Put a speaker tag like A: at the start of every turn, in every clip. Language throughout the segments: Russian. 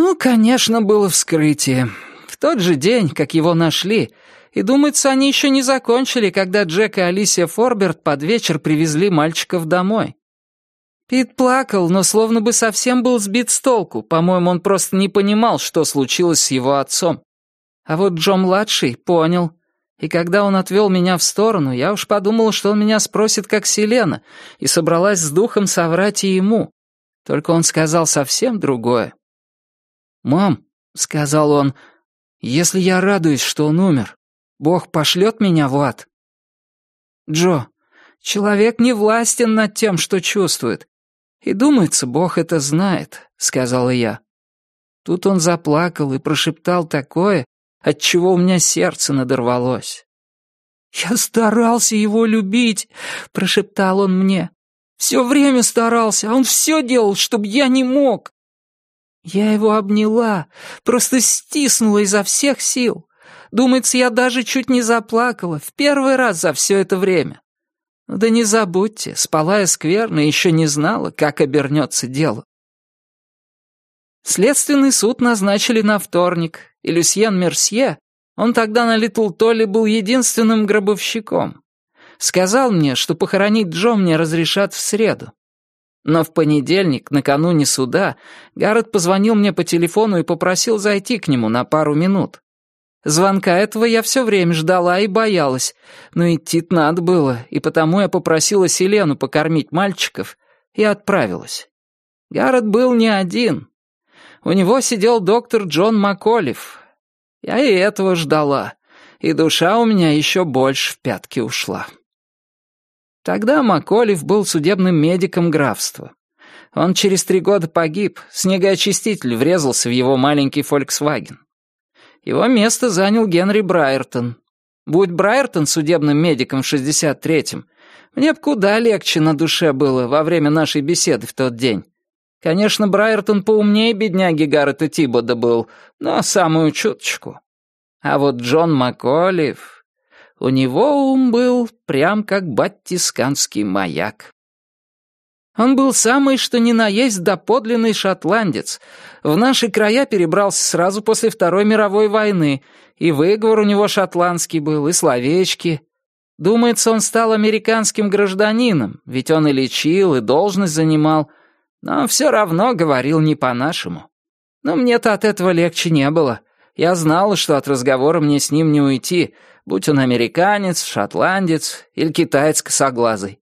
A: Ну, конечно, было вскрытие. В тот же день, как его нашли, и, думается, они еще не закончили, когда Джек и Алисия Форберт под вечер привезли мальчиков домой. Пит плакал, но словно бы совсем был сбит с толку. По-моему, он просто не понимал, что случилось с его отцом. А вот Джо-младший понял. И когда он отвел меня в сторону, я уж подумала, что он меня спросит, как Селена, и собралась с духом соврать и ему. Только он сказал совсем другое. «Мам», — сказал он, — «если я радуюсь, что он умер, Бог пошлет меня в ад?» «Джо, человек не властен над тем, что чувствует. И думается, Бог это знает», — сказала я. Тут он заплакал и прошептал такое, от чего у меня сердце надорвалось. «Я старался его любить», — прошептал он мне. «Все время старался, а он все делал, чтобы я не мог». Я его обняла, просто стиснула изо всех сил. Думается, я даже чуть не заплакала, в первый раз за все это время. Да не забудьте, спала я скверно и еще не знала, как обернется дело. Следственный суд назначили на вторник, и Люсьен Мерсье, он тогда на Литл Толли был единственным гробовщиком, сказал мне, что похоронить Джо мне разрешат в среду. Но в понедельник, накануне суда, Гаррет позвонил мне по телефону и попросил зайти к нему на пару минут. Звонка этого я все время ждала и боялась, но идти надо было, и потому я попросила Селену покормить мальчиков и отправилась. Гаррет был не один. У него сидел доктор Джон Маколев. Я и этого ждала, и душа у меня еще больше в пятки ушла. Тогда Маколев был судебным медиком графства. Он через три года погиб, снегоочиститель врезался в его маленький «Фольксваген». Его место занял Генри Брайертон. Будь Брайертон судебным медиком в 63-м, мне б куда легче на душе было во время нашей беседы в тот день. Конечно, Брайертон поумнее бедняги Гаррета Тибода был, но самую чуточку. А вот Джон Маколев... У него ум был прям как баттисканский маяк. Он был самый что ни на есть доподлинный шотландец. В наши края перебрался сразу после Второй мировой войны, и выговор у него шотландский был, и словечки. Думается, он стал американским гражданином, ведь он и лечил, и должность занимал, но все равно говорил не по-нашему. Но мне-то от этого легче не было. Я знала, что от разговора мне с ним не уйти, будь он американец, шотландец или китаец косоглазый.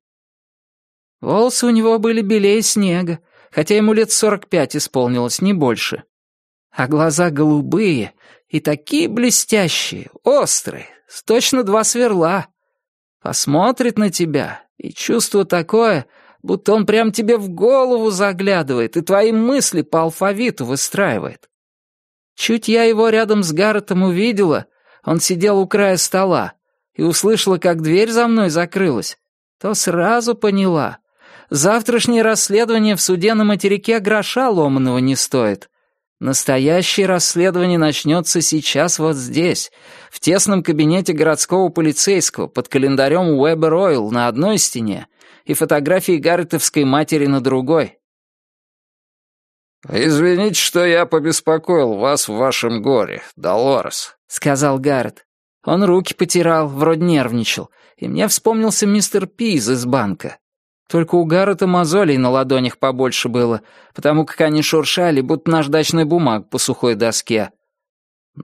A: Волосы у него были белее снега, хотя ему лет сорок пять исполнилось, не больше. А глаза голубые и такие блестящие, острые, точно два сверла. Посмотрит на тебя, и чувство такое, будто он прям тебе в голову заглядывает и твои мысли по алфавиту выстраивает. Чуть я его рядом с Гарретом увидела, он сидел у края стола, и услышала, как дверь за мной закрылась, то сразу поняла, Завтрашнее расследование в суде на материке гроша ломаного не стоит. Настоящее расследование начнется сейчас вот здесь, в тесном кабинете городского полицейского, под календарем Уэбер Ойл на одной стене и фотографией Гарретовской матери на другой.
B: «Извините, что я побеспокоил вас в вашем горе, Долорес», —
A: сказал Гаррет. Он руки потирал, вроде нервничал, и мне вспомнился мистер Пиз из банка. Только у Гаррета мозолей на ладонях побольше было, потому как они шуршали, будто наждачная бумага по сухой доске.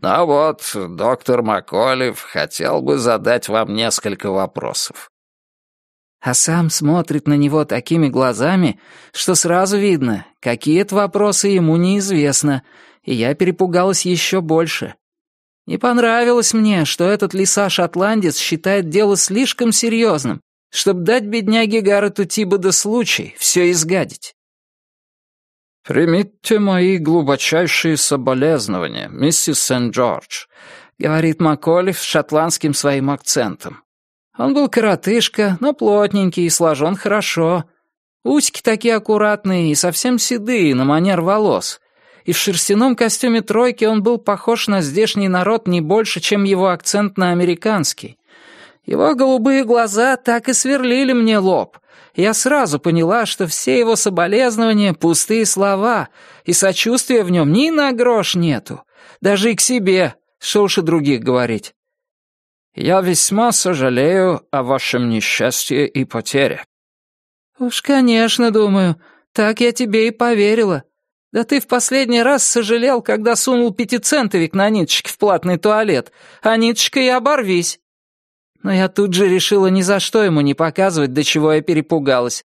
B: «Ну вот, доктор Маколев хотел бы задать вам несколько вопросов».
A: А сам смотрит на него такими глазами, что сразу видно, какие-то вопросы ему неизвестно, и я перепугалась еще больше. Не понравилось мне, что этот лиса-шотландец считает дело слишком серьезным, чтобы дать бедняге Гаррету Тибода случай все изгадить.
B: «Примите мои глубочайшие соболезнования, миссис Сент-Джордж», — говорит Маколев с шотландским своим акцентом.
A: Он был коротышка, но плотненький и сложен хорошо. Усики такие аккуратные и совсем седые, на манер волос. И в шерстяном костюме тройки он был похож на здешний народ не больше, чем его акцент на американский. Его голубые глаза так и сверлили мне лоб. Я сразу поняла, что все его соболезнования — пустые слова, и сочувствия в нем ни на грош нету. Даже и к себе, что уж и других говорить.
B: «Я весьма сожалею о вашем несчастье и потере».
A: «Уж, конечно, думаю, так я тебе и поверила. Да ты в последний раз сожалел, когда сунул пятицентовик на ниточке в платный туалет, а ниточка и оборвись. Но я тут же решила ни за что ему не показывать, до чего я перепугалась.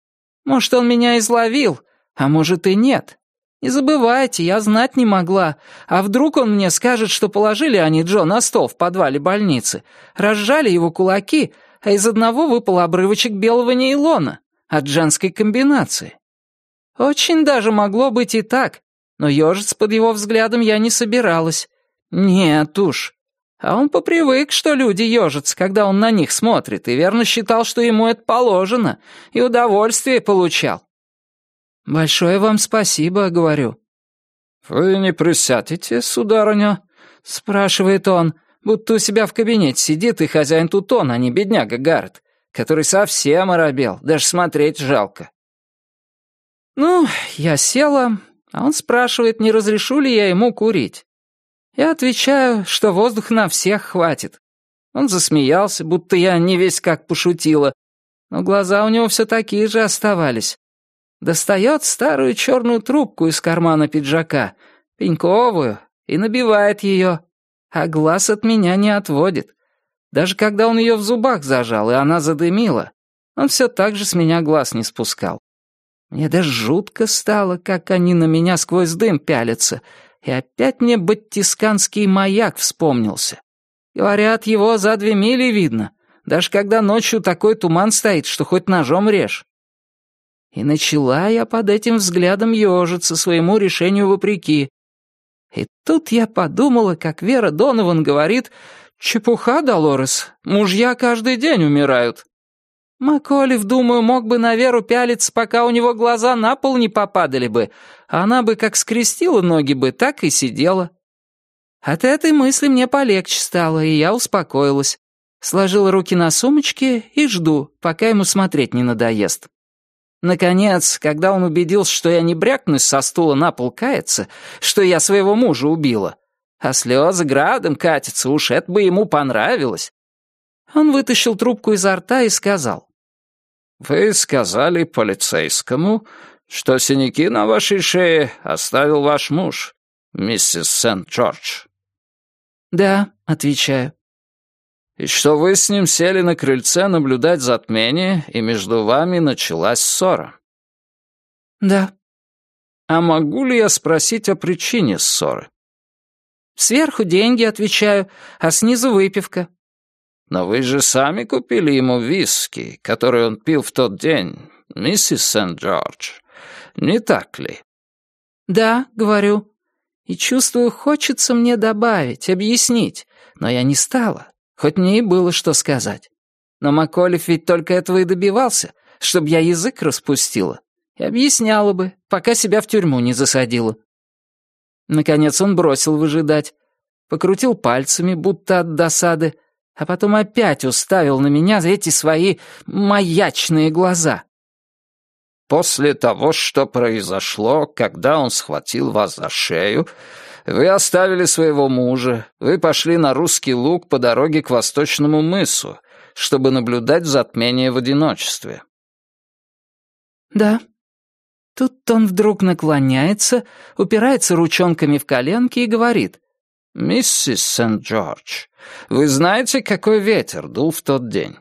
A: Может, он меня изловил, а может и нет. Не забывайте, я знать не могла. А вдруг он мне скажет, что положили они Джо на стол в подвале больницы, разжали его кулаки, а из одного выпал обрывочек белого нейлона от женской комбинации. Очень даже могло быть и так, но ежиться под его взглядом я не собиралась. Нет уж. А он попривык, что люди ежатся, когда он на них смотрит, и верно считал, что ему это положено, и удовольствие получал. «Большое вам спасибо», — говорю.
B: «Вы не присядете, сударыня?» — спрашивает он, будто у себя в кабинете сидит и хозяин тут он, а не бедняга Гаррет, который совсем оробел, даже смотреть жалко.
A: Ну, я села, а он спрашивает, не разрешу ли я ему курить. Я отвечаю, что воздуха на всех хватит. Он засмеялся, будто я не весь как пошутила, но глаза у него все такие же оставались. Достает старую черную трубку из кармана пиджака, пеньковую, и набивает ее, а глаз от меня не отводит. Даже когда он ее в зубах зажал, и она задымила, он все так же с меня глаз не спускал. Мне даже жутко стало, как они на меня сквозь дым пялятся, и опять мне батисканский маяк вспомнился. Говорят, его за две мили видно, даже когда ночью такой туман стоит, что хоть ножом режь. И начала я под этим взглядом ежиться своему решению вопреки. И тут я подумала, как Вера Донован говорит, «Чепуха, Долорес, мужья каждый день умирают». Маколев, думаю, мог бы на Веру пялиться, пока у него глаза на пол не попадали бы, она бы как скрестила ноги бы, так и сидела. От этой мысли мне полегче стало, и я успокоилась. Сложила руки на сумочке и жду, пока ему смотреть не надоест. Наконец, когда он убедился, что я не брякнусь со стула на пол каяться, что я своего мужа убила, а слезы градом катятся, уж это бы ему понравилось, он вытащил трубку изо рта и сказал.
B: «Вы сказали полицейскому, что синяки на вашей шее оставил ваш муж, миссис Сент-Джордж?»
A: «Да», — отвечаю.
B: «И что вы с ним сели на крыльце наблюдать затмение, и между вами началась ссора?»
A: «Да».
B: «А могу ли я спросить о причине ссоры?»
A: «Сверху деньги, отвечаю, а снизу выпивка.
B: Но вы же сами купили ему виски, который он пил в тот день, миссис Сент-Джордж. Не так ли?»
A: «Да», — говорю. И чувствую, хочется мне добавить, объяснить, но я не стала, хоть мне и было что сказать. Но Маколев ведь только этого и добивался, чтобы я язык распустила. И объясняла бы, пока себя в тюрьму не засадила. Наконец он бросил выжидать, покрутил пальцами, будто от досады, а потом опять уставил на меня эти свои маячные глаза.
B: «После того, что произошло, когда он схватил вас за шею, вы оставили своего мужа, вы пошли на русский луг по дороге к Восточному мысу, чтобы наблюдать затмение в одиночестве».
A: «Да». Тут он вдруг наклоняется, упирается ручонками в коленки и говорит.
B: «Миссис Сент-Джордж, вы знаете, какой ветер дул в тот день?»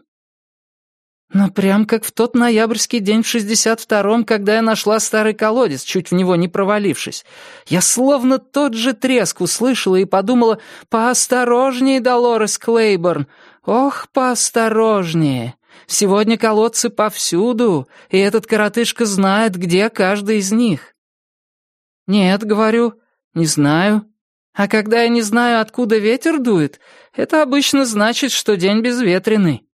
A: «Ну, прям как в тот ноябрьский день в шестьдесят втором, когда я нашла старый колодец, чуть в него не провалившись. Я словно тот же треск услышала и подумала, поосторожнее, Долорес Клейборн, ох, поосторожнее. Сегодня колодцы повсюду, и этот коротышка знает, где каждый из них». «Нет, — говорю, — не знаю. А когда я не знаю, откуда ветер дует, это обычно значит, что день безветренный».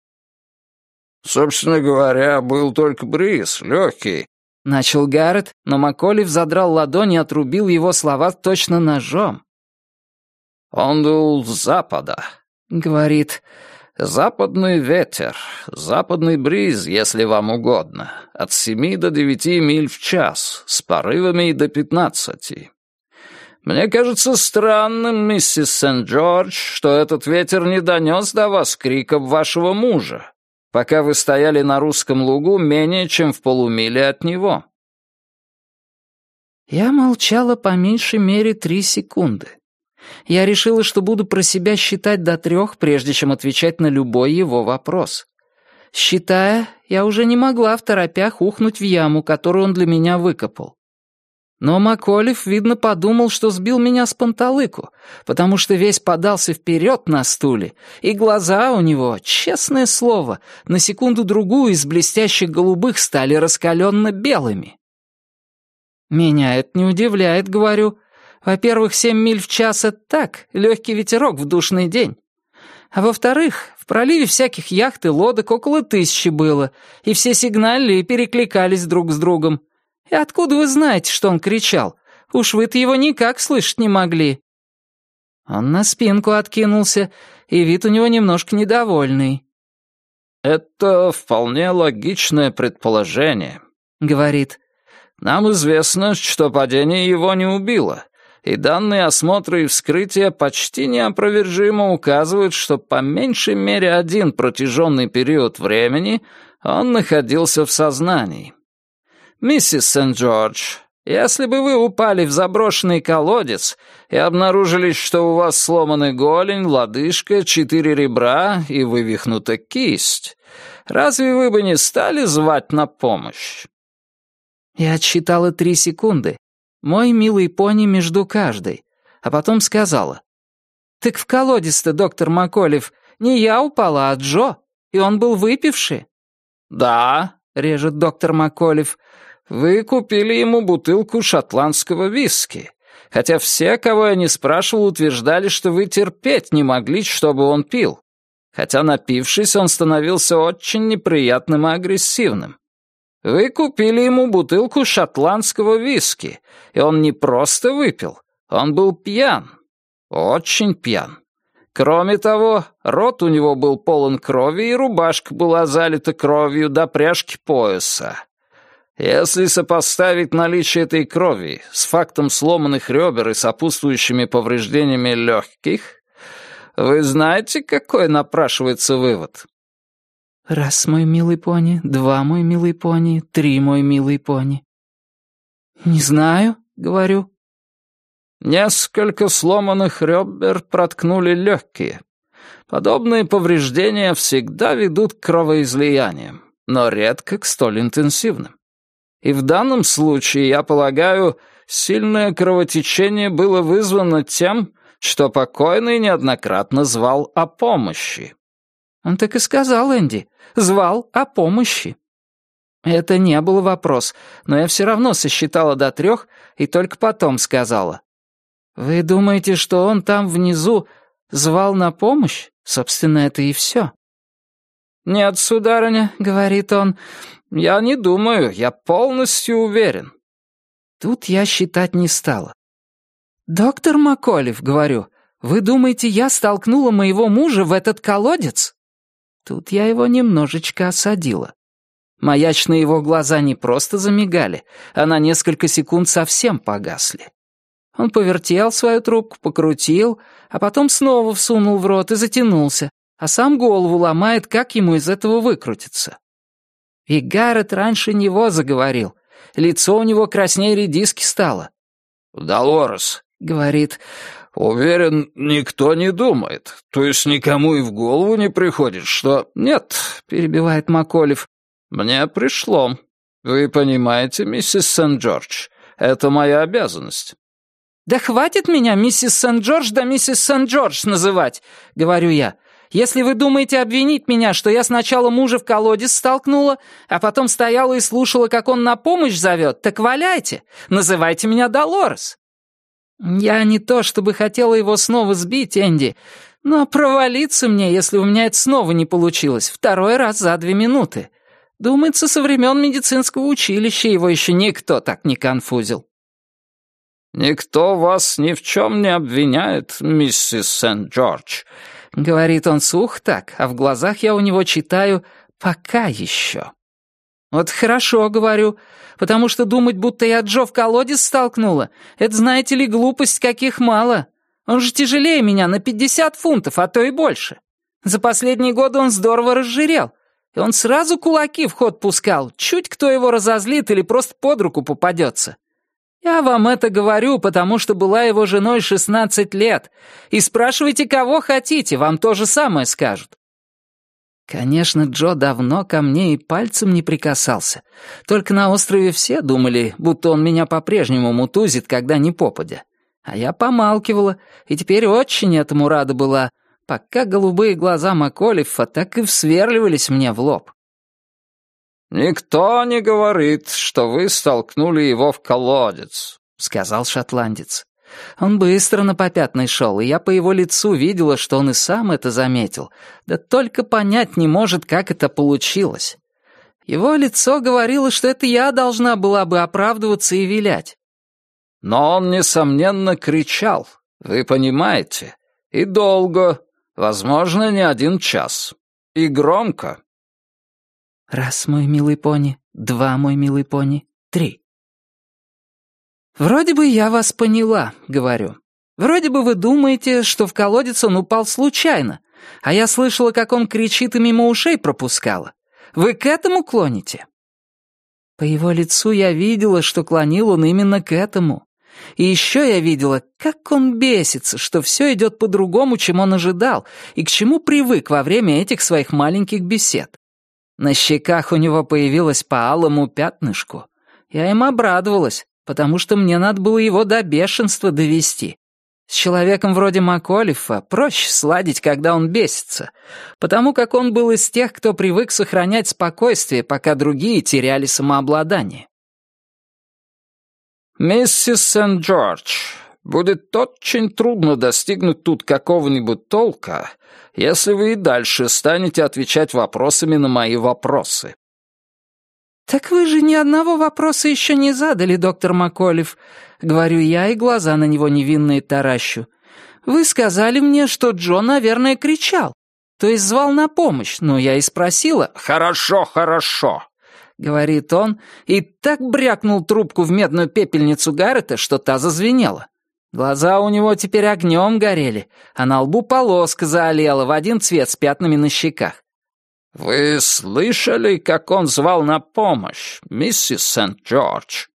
B: «Собственно говоря, был только бриз, легкий», —
A: начал Гаррет, но Маколев задрал ладонь и отрубил его слова точно ножом.
B: «Он дул с запада», —
A: говорит,
B: Западный ветер, западный бриз, если вам угодно, от семи до девяти миль в час, с порывами до пятнадцати. Мне кажется странным, миссис Сент-Джордж, что этот ветер не донес до вас криков вашего мужа, пока вы стояли на русском лугу менее чем в полумиле от него.
A: Я молчала по меньшей мере три секунды. Я решила, что буду про себя считать до трех, прежде чем отвечать на любой его вопрос. Считая, я уже не могла в торопях ухнуть в яму, которую он для меня выкопал. Но Маколев, видно, подумал, что сбил меня с панталыку, потому что весь подался вперед на стуле, и глаза у него, честное слово, на секунду-другую из блестящих голубых стали раскаленно белыми. Меня это не удивляет, говорю, во-первых, семь миль в час — это так, легкий ветерок в душный день. А во-вторых, в проливе всяких яхт и лодок около тысячи было, и все сигнали и перекликались друг с другом. И откуда вы знаете, что он кричал? Уж вы-то его никак слышать не могли». Он на спинку откинулся, и вид у него немножко недовольный.
B: «Это вполне логичное предположение», — говорит. «Нам известно, что падение его не убило, и данные осмотра и вскрытия почти неопровержимо указывают, что по меньшей мере один протяженный период времени он находился в сознании. Миссис Сент-Джордж, если бы вы упали в заброшенный колодец и обнаружили, что у вас сломаны голень, лодыжка, четыре ребра и вывихнута кисть, разве вы бы не стали звать на помощь?
A: Я отсчитала три секунды, мой милый пони между каждой, а потом сказала. «Так в колодец-то, доктор Маколев, не я упала, а Джо, и он был выпивший».
B: «Да», — режет доктор Маколев, — «вы купили ему бутылку шотландского виски, хотя все, кого я не спрашивал, утверждали, что вы терпеть не могли, чтобы он пил, хотя напившись, он становился очень неприятным и агрессивным. Вы купили ему бутылку шотландского виски, и он не просто выпил, он был пьян. Очень пьян. Кроме того, рот у него был полон крови, и рубашка была залита кровью до пряжки пояса. Если сопоставить наличие этой крови с фактом сломанных ребер и сопутствующими повреждениями легких, вы знаете, какой напрашивается вывод?
A: Раз, мой милый пони, два, мой милый пони, три, мой милый пони. Не знаю, говорю.
B: Несколько сломанных ребер проткнули легкие. Подобные повреждения всегда ведут к кровоизлияниям, но редко к столь интенсивным. И в данном случае, я полагаю, сильное кровотечение было вызвано тем, что покойный неоднократно звал о помощи.
A: Он так и сказал, Энди. Звал о помощи. Это не был вопрос, но я все равно сосчитала до трех и только потом сказала. «Вы думаете, что он там внизу звал на помощь? Собственно, это и все».
B: «Нет, сударыня», — говорит он, — «я не думаю, я полностью уверен».
A: Тут я считать не стала. «Доктор Маколев», — говорю, — «вы думаете, я столкнула моего мужа в этот колодец?» Тут я его немножечко осадила. Маячные его глаза не просто замигали, а на несколько секунд совсем погасли. Он повертел свою трубку, покрутил, а потом снова всунул в рот и затянулся, а сам голову ломает, как ему из этого выкрутиться. И Гаррет раньше него заговорил. Лицо у него краснее редиски стало.
B: «Долорес», — говорит, Уверен, никто не думает. То есть никому и в голову не приходит, что... Нет, перебивает Маколев. Мне пришло. Вы понимаете, миссис Сент-Джордж, это моя обязанность.
A: «Да хватит меня миссис Сент-Джордж да миссис Сент-Джордж называть», — говорю я. «Если вы думаете обвинить меня, что я сначала мужа в колодец столкнула, а потом стояла и слушала, как он на помощь зовет, так валяйте, называйте меня Долорес. «Я не то чтобы хотела его снова сбить, Энди, но провалиться мне, если у меня это снова не получилось, второй раз за две минуты. Думается, со времен медицинского училища его еще никто так не конфузил».
B: «Никто вас ни в чем не обвиняет, миссис Сент-Джордж.
A: — говорит он сух так, а в глазах я у него читаю «пока еще». «Вот хорошо, — говорю, — потому что думать, будто я Джо в колодец столкнула, это, знаете ли, глупость каких мало. Он же тяжелее меня на пятьдесят фунтов, а то и больше. За последние годы он здорово разжирел, и он сразу кулаки в ход пускал, чуть кто его разозлит или просто под руку попадется. Я вам это говорю, потому что была его женой шестнадцать лет, и спрашивайте, кого хотите, вам то же самое скажут. Конечно, Джо давно ко мне и пальцем не прикасался. Только на острове все думали, будто он меня по-прежнему мутузит, когда не попадя. А я помалкивала, и теперь очень этому рада была, пока голубые глаза Маколифа так и всверливались мне в лоб.
B: «Никто не говорит, что вы столкнули его в колодец», — сказал шотландец.
A: Он быстро на попятный шел, и я по его лицу видела, что он и сам это заметил, да только понять не может, как это получилось. Его лицо говорило, что это я должна была бы оправдываться и вилять.
B: Но он, несомненно, кричал, вы понимаете, и долго, возможно, не один час, и громко.
A: Раз, мой милый пони, два, мой милый пони, три. «Вроде бы я вас поняла», — говорю. «Вроде бы вы думаете, что в колодец он упал случайно, а я слышала, как он кричит и мимо ушей пропускала. Вы к этому клоните?» По его лицу я видела, что клонил он именно к этому. И еще я видела, как он бесится, что все идет по-другому, чем он ожидал, и к чему привык во время этих своих маленьких бесед. На щеках у него появилось по алому пятнышку. Я им обрадовалась, потому что мне надо было его до бешенства довести. С человеком вроде Маколифа проще сладить, когда он бесится, потому как он был из тех, кто привык сохранять спокойствие, пока другие теряли самообладание.
B: «Миссис Сент-Джордж, будет очень трудно достигнуть тут какого-нибудь толка, если вы и дальше станете отвечать вопросами на мои вопросы.
A: «Так вы же ни одного вопроса еще не задали, доктор Маколев», — говорю я, и глаза на него невинные таращу. «Вы сказали мне, что Джон, наверное, кричал, то есть звал на помощь, но я и спросила».
B: «Хорошо, хорошо», —
A: говорит он, и так брякнул трубку в медную пепельницу Гаррета, что та зазвенела. Глаза у него теперь огнем горели, а на лбу полоска заолела в один цвет с пятнами на щеках.
B: «Вы слышали, как он звал на помощь, миссис Сент-Джордж?»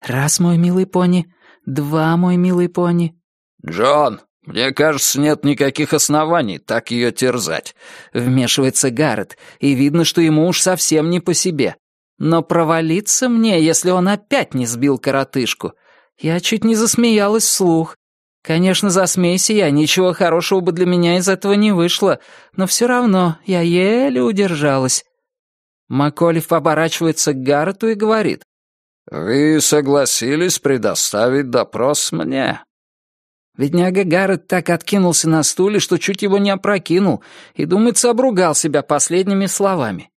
A: «Раз, мой милый пони, два, мой милый пони».
B: «Джон, мне кажется, нет никаких оснований так ее терзать», —
A: вмешивается Гаррет, и видно, что ему уж совсем не по себе. Но провалиться мне, если он опять не сбил коротышку. Я чуть не засмеялась вслух, Конечно, засмейся я, ничего хорошего бы для меня из этого не вышло, но все равно я еле удержалась. Маколев оборачивается к Гаррету и говорит.
B: «Вы согласились предоставить допрос мне?»
A: Бедняга Гаррет так откинулся на стуле, что чуть его не опрокинул, и, думается, обругал себя последними словами.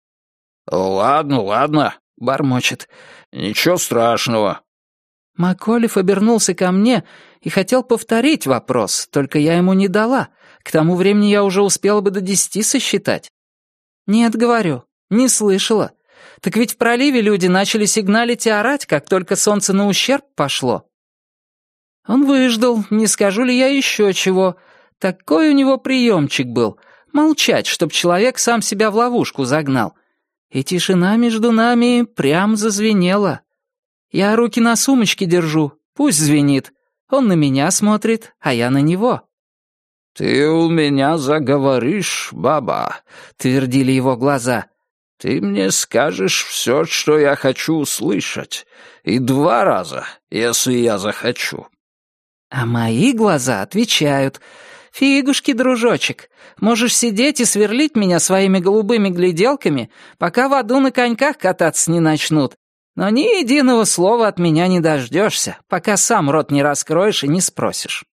B: «Ладно, ладно», — бормочет. «Ничего страшного».
A: Маколев обернулся ко мне и хотел повторить вопрос, только я ему не дала. К тому времени я уже успела бы до десяти сосчитать. «Нет, говорю, не слышала. Так ведь в проливе люди начали сигналить и орать, как только солнце на ущерб пошло». Он выждал, не скажу ли я еще чего. Такой у него приемчик был — молчать, чтоб человек сам себя в ловушку загнал. И тишина между нами прям зазвенела. Я руки на сумочке держу, пусть звенит. Он на меня смотрит, а я на него».
B: «Ты у меня заговоришь, баба», — твердили его глаза. «Ты мне скажешь все, что я хочу услышать, и два раза, если я захочу».
A: А мои глаза отвечают. «Фигушки, дружочек, можешь сидеть и сверлить меня своими голубыми гляделками, пока в аду на коньках кататься не начнут, но ни единого слова от меня не дождешься, пока сам рот не раскроешь и не спросишь.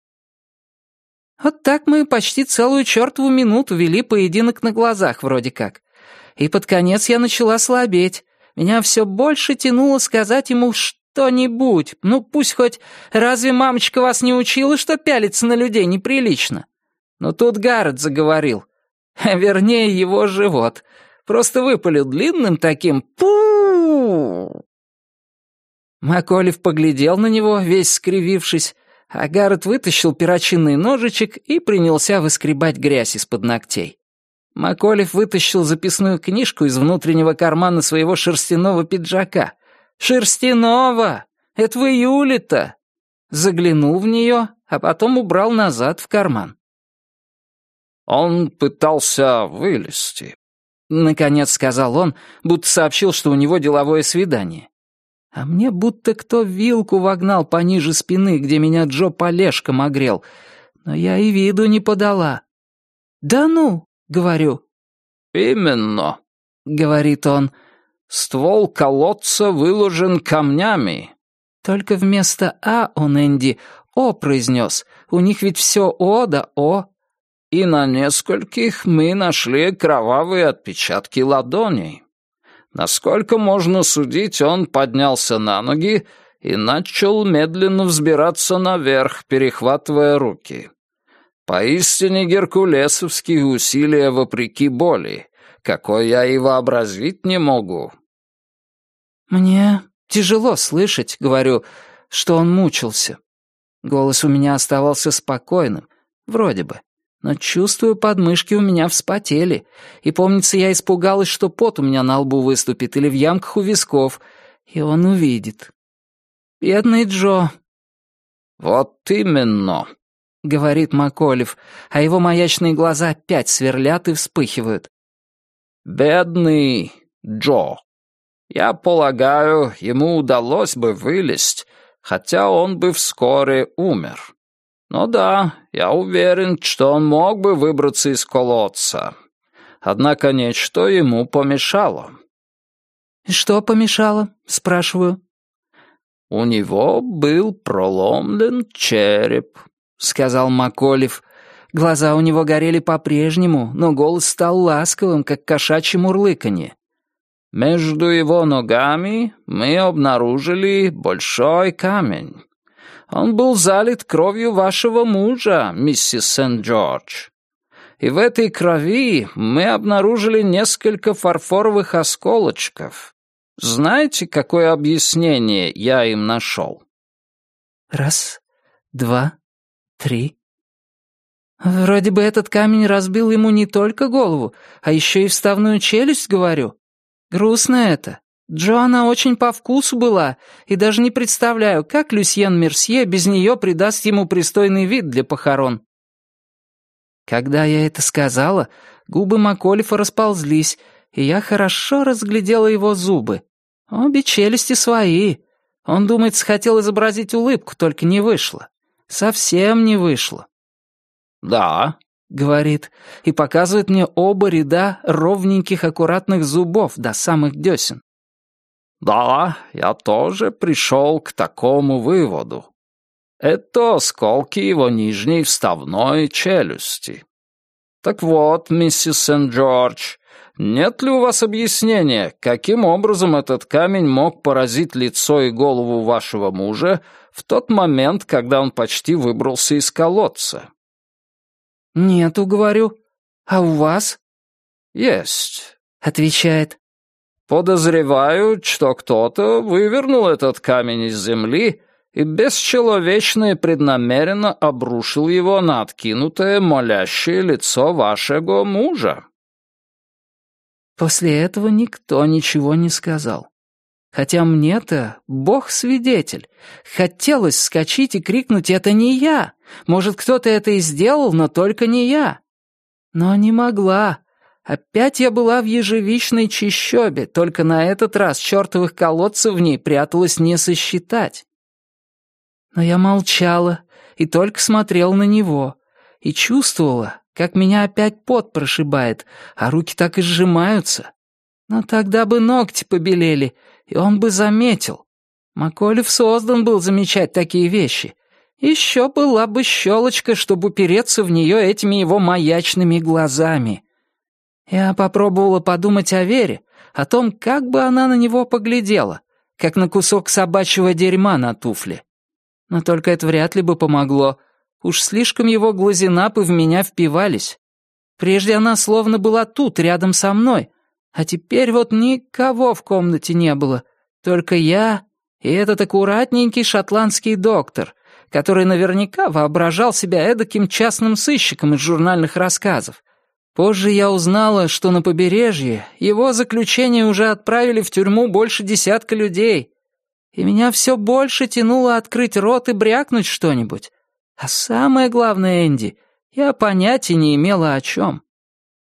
A: Вот так мы почти целую чертову минуту вели поединок на глазах вроде как. И под конец я начала слабеть. Меня все больше тянуло сказать ему что-нибудь. Ну, пусть хоть «Разве мамочка вас не учила, что пялиться на людей неприлично?» Но тут Гаррет заговорил. Вернее, его живот. Просто выпалил длинным таким пу Маколев поглядел на него, весь скривившись, а Гаррет вытащил перочинный ножичек и принялся выскребать грязь из-под ногтей. Маколев вытащил записную книжку из внутреннего кармана своего шерстяного пиджака. «Шерстяного! Это в июле-то!» Заглянул в нее, а потом убрал назад в карман.
B: «Он пытался вылезти», —
A: наконец сказал он, будто сообщил, что у него деловое свидание. А мне будто кто вилку вогнал пониже спины, где меня Джо полежком огрел. Но я и виду не подала. «Да ну!» — говорю.
B: «Именно», —
A: говорит он.
B: «Ствол колодца выложен камнями».
A: Только вместо «а» он, Энди, «о» произнес. У них ведь все «о» да «о».
B: И на нескольких мы нашли кровавые отпечатки ладоней. Насколько можно судить, он поднялся на ноги и начал медленно взбираться наверх, перехватывая руки. Поистине геркулесовские усилия вопреки боли, какой я и вообразить не могу.
A: «Мне тяжело слышать», — говорю, — «что он мучился». Голос у меня оставался спокойным, вроде бы но чувствую, подмышки у меня вспотели, и, помнится, я испугалась, что пот у меня на лбу выступит или в ямках у висков, и он увидит. Бедный Джо.
B: «Вот именно», — говорит Маколев, а его маячные глаза опять сверлят и вспыхивают. «Бедный Джо. Я полагаю, ему удалось бы вылезть, хотя он бы вскоре умер». Ну да, я уверен, что он мог бы выбраться из колодца. Однако нечто ему помешало.
A: «Что помешало?» — спрашиваю.
B: «У него был проломлен череп», — сказал Маколев. Глаза у него горели по-прежнему, но голос стал ласковым, как кошачье мурлыканье. «Между его ногами мы обнаружили большой камень. Он был залит кровью вашего мужа, миссис Сент-Джордж. И в этой крови мы обнаружили несколько фарфоровых осколочков. Знаете, какое объяснение я им нашел?
A: Раз, два, три. Вроде бы этот камень разбил ему не только голову, а еще и вставную челюсть, говорю. Грустно это. Джоанна очень по вкусу была, и даже не представляю, как Люсьен Мерсье без нее придаст ему пристойный вид для похорон. Когда я это сказала, губы Маколифа расползлись, и я хорошо разглядела его зубы. Обе челюсти свои. Он, думает, хотел изобразить улыбку, только не вышло. Совсем не вышло.
B: «Да», —
A: говорит, и показывает мне оба ряда ровненьких аккуратных зубов до самых десен.
B: Да, я тоже пришел к такому выводу. Это осколки его нижней вставной челюсти. Так вот, миссис Сент-Джордж, нет ли у вас объяснения, каким образом этот камень мог поразить лицо и голову вашего мужа в тот момент, когда он почти выбрался из колодца?
A: «Нету, говорю. А у вас?»
B: «Есть», —
A: отвечает.
B: Подозреваю, что кто-то вывернул этот камень из земли и бесчеловечно и преднамеренно обрушил его на откинутое молящее лицо вашего мужа.
A: После этого никто ничего не сказал. Хотя мне-то, бог свидетель, хотелось вскочить и крикнуть «Это не я!» Может, кто-то это и сделал, но только не я. Но не могла, Опять я была в ежевичной чащобе, только на этот раз чертовых колодцев в ней пряталось не сосчитать. Но я молчала и только смотрела на него, и чувствовала, как меня опять пот прошибает, а руки так и сжимаются. Но тогда бы ногти побелели, и он бы заметил. Маколев создан был замечать такие вещи. Еще была бы щелочка, чтобы упереться в нее этими его маячными глазами. Я попробовала подумать о Вере, о том, как бы она на него поглядела, как на кусок собачьего дерьма на туфле. Но только это вряд ли бы помогло. Уж слишком его глазенапы в меня впивались. Прежде она словно была тут, рядом со мной, а теперь вот никого в комнате не было, только я и этот аккуратненький шотландский доктор, который наверняка воображал себя эдаким частным сыщиком из журнальных рассказов. Позже я узнала, что на побережье его заключение уже отправили в тюрьму больше десятка людей, и меня все больше тянуло открыть рот и брякнуть что-нибудь. А самое главное, Энди, я понятия не имела о чем.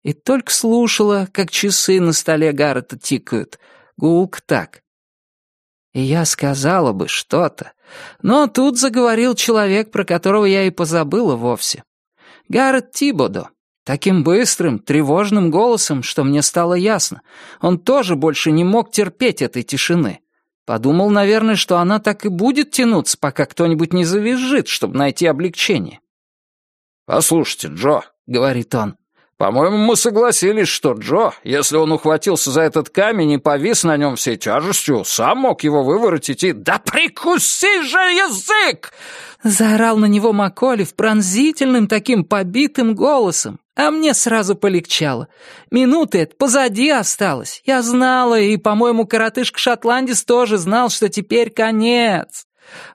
A: И только слушала, как часы на столе Гаррета тикают. Гулк так. И я сказала бы что-то, но тут заговорил человек, про которого я и позабыла вовсе. Гаррет Тибодо. Таким быстрым, тревожным голосом, что мне стало ясно. Он тоже больше не мог терпеть этой тишины. Подумал, наверное, что она так и будет тянуться, пока кто-нибудь не завизжит, чтобы найти облегчение.
B: «Послушайте, Джо», — говорит он, по-моему, мы согласились, что Джо, если он ухватился за этот камень и повис на нем всей тяжестью, сам мог его выворотить и... «Да прикуси же язык!»
A: Заорал на него Маколев пронзительным таким побитым голосом, а мне сразу полегчало. Минуты это позади осталось. Я знала, и, по-моему, коротышка-шотландец тоже знал, что теперь конец.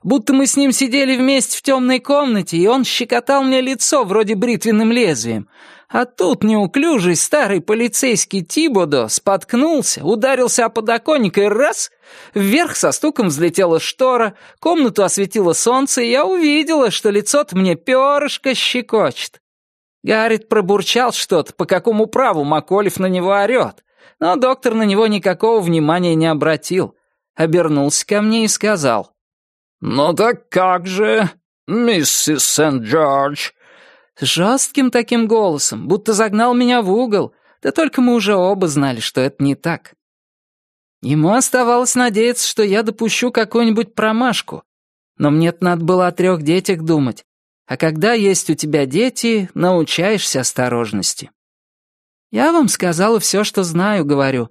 A: Будто мы с ним сидели вместе в темной комнате, и он щекотал мне лицо вроде бритвенным лезвием, а тут неуклюжий старый полицейский Тибодо споткнулся, ударился о подоконник и раз — вверх со стуком взлетела штора, комнату осветило солнце, и я увидела, что лицо-то мне перышко щекочет. Гаррит пробурчал что-то, по какому праву Маколев на него орёт, но доктор на него никакого внимания не обратил. Обернулся ко мне и сказал.
B: «Ну так как же, миссис Сент-Джордж,
A: Жестким таким голосом, будто загнал меня в угол, да только мы уже оба знали, что это не так. Ему оставалось надеяться, что я допущу какую-нибудь промашку. Но мне-то надо было о трех детях думать. А когда есть у тебя дети, научаешься осторожности. Я вам сказала все, что знаю, говорю.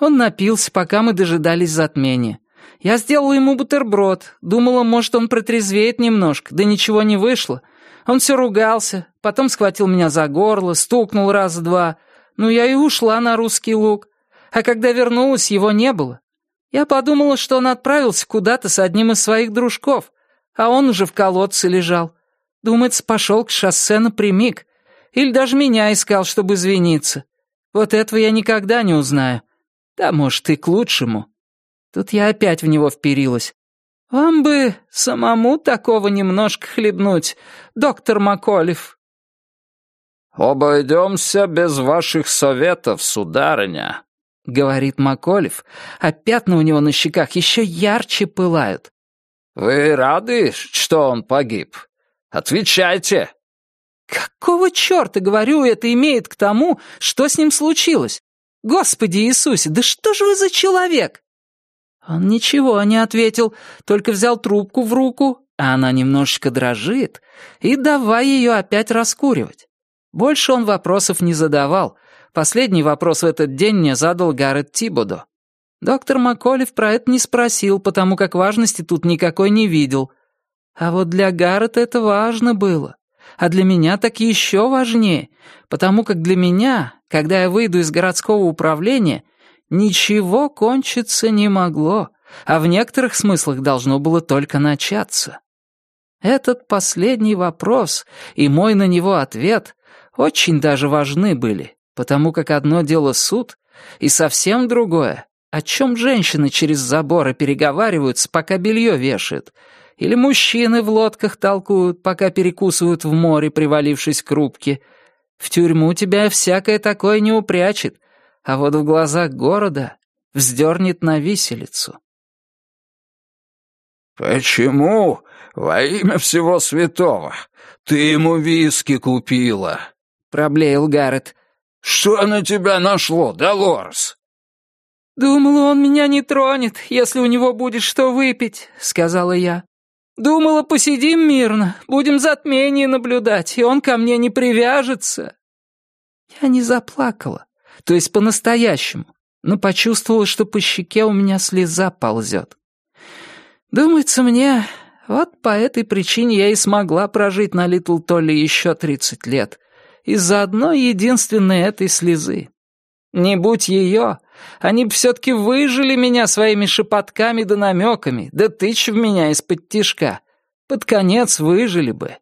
A: Он напился, пока мы дожидались затмения. Я сделала ему бутерброд. Думала, может, он протрезвеет немножко, да ничего не вышло. Он все ругался, потом схватил меня за горло, стукнул раз-два. Ну, я и ушла на русский луг. А когда вернулась, его не было. Я подумала, что он отправился куда-то с одним из своих дружков, а он уже в колодце лежал. Думается, пошел к шоссе напрямик. Или даже меня искал, чтобы извиниться. Вот этого я никогда не узнаю. Да, может, и к лучшему. Тут я опять в него вперилась. «Вам бы самому такого немножко хлебнуть, доктор Маколев».
B: «Обойдемся без ваших советов, сударыня», — говорит Маколев, а пятна у него на щеках еще ярче пылают. «Вы рады, что он погиб? Отвечайте!»
A: «Какого черта, говорю, это имеет к тому, что с ним случилось? Господи Иисусе, да что же вы за человек?» Он ничего не ответил, только взял трубку в руку, а она немножечко дрожит, и давай ее опять раскуривать. Больше он вопросов не задавал. Последний вопрос в этот день мне задал Гаррет Тибодо. Доктор Маколев про это не спросил, потому как важности тут никакой не видел. А вот для Гаррета это важно было. А для меня так еще важнее, потому как для меня, когда я выйду из городского управления, ничего кончиться не могло, а в некоторых смыслах должно было только начаться. Этот последний вопрос и мой на него ответ очень даже важны были, потому как одно дело суд, и совсем другое, о чем женщины через заборы переговариваются, пока белье вешают, или мужчины в лодках толкуют, пока перекусывают в море, привалившись к рубке. В тюрьму тебя всякое такое не упрячет, а вот в глазах города вздернет на виселицу.
B: «Почему, во имя всего святого, ты ему виски купила?» — проблеял Гаррет. «Что на тебя нашло, Долорес?»
A: «Думала, он меня не тронет, если у него будет что выпить», — сказала я. «Думала, посидим мирно, будем затмение наблюдать, и он ко мне не привяжется». Я не заплакала то есть по-настоящему, но почувствовала, что по щеке у меня слеза ползет. Думается мне, Вот по этой причине я и смогла прожить на Литл Толли еще тридцать лет. Из-за одной единственной этой слезы. Не будь ее, они бы все-таки выжили меня своими шепотками да намеками, да тычь в меня из-под тишка. Под конец выжили бы.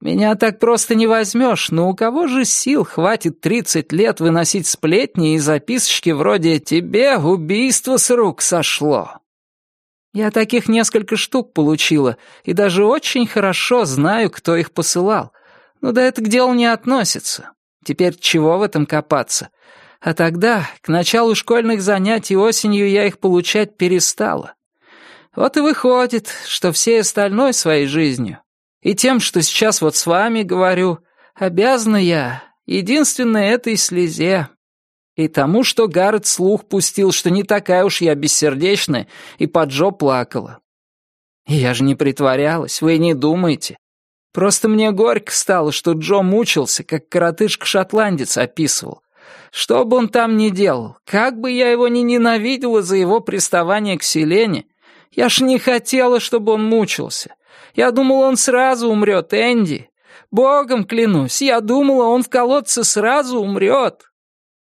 A: Меня так просто не возьмешь, но у кого же сил хватит тридцать лет выносить сплетни и записочки вроде «Тебе убийство с рук сошло». Я таких несколько штук получила, и даже очень хорошо знаю, кто их посылал. Но да это к делу не относится. Теперь чего в этом копаться? А тогда, к началу школьных занятий осенью я их получать перестала. Вот и выходит, что всей остальной своей жизнью и тем, что сейчас вот с вами говорю, обязана я единственной этой слезе. И тому, что Гаррет слух пустил, что не такая уж я бессердечная, и под Джо плакала. Я же не притворялась, вы не думаете. Просто мне горько стало, что Джо мучился, как коротышка-шотландец описывал. Что бы он там ни делал, как бы я его ни ненавидела за его приставание к Селене, я ж не хотела, чтобы он мучился. Я думала, он сразу умрет, Энди. Богом клянусь, я думала, он в колодце сразу умрет.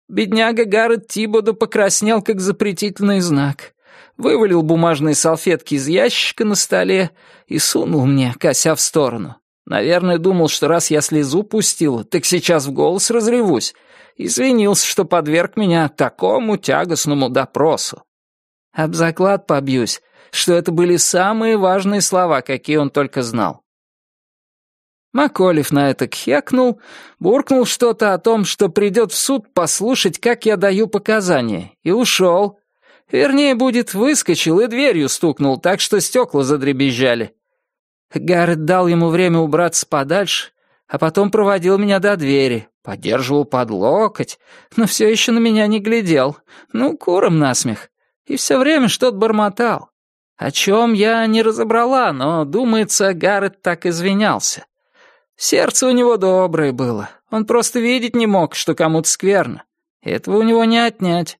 A: Бедняга Гаррет Тибода покраснел, как запретительный знак. Вывалил бумажные салфетки из ящика на столе и сунул мне, кося в сторону. Наверное, думал, что раз я слезу пустила, так сейчас в голос разревусь. Извинился, что подверг меня такому тягостному допросу. Об заклад побьюсь, что это были самые важные слова, какие он только знал. Маколев на это кхекнул, буркнул что-то о том, что придет в суд послушать, как я даю показания, и ушел. Вернее, будет, выскочил и дверью стукнул, так что стекла задребезжали. Гаррет дал ему время убраться подальше, а потом проводил меня до двери, поддерживал под локоть, но все еще на меня не глядел, ну, куром насмех, и все время что-то бормотал. О чем я не разобрала, но, думается, Гаррет так извинялся. Сердце у него доброе было. Он просто видеть не мог, что кому-то скверно. Этого у него не отнять.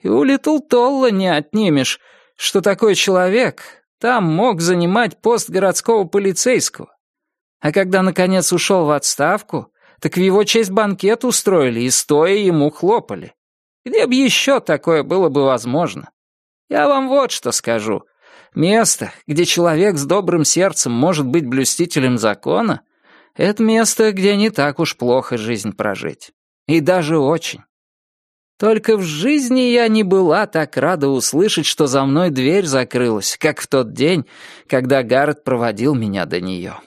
A: И у Литл Толла не отнимешь, что такой человек там мог занимать пост городского полицейского. А когда, наконец, ушел в отставку, так в его честь банкет устроили и стоя ему хлопали. Где бы еще такое было бы возможно? Я вам вот что скажу. Место, где человек с добрым сердцем может быть блюстителем закона — это место, где не так уж плохо жизнь прожить. И даже очень. Только в жизни я не была так рада услышать, что за мной дверь закрылась, как в тот день, когда Гаррет проводил меня до нее.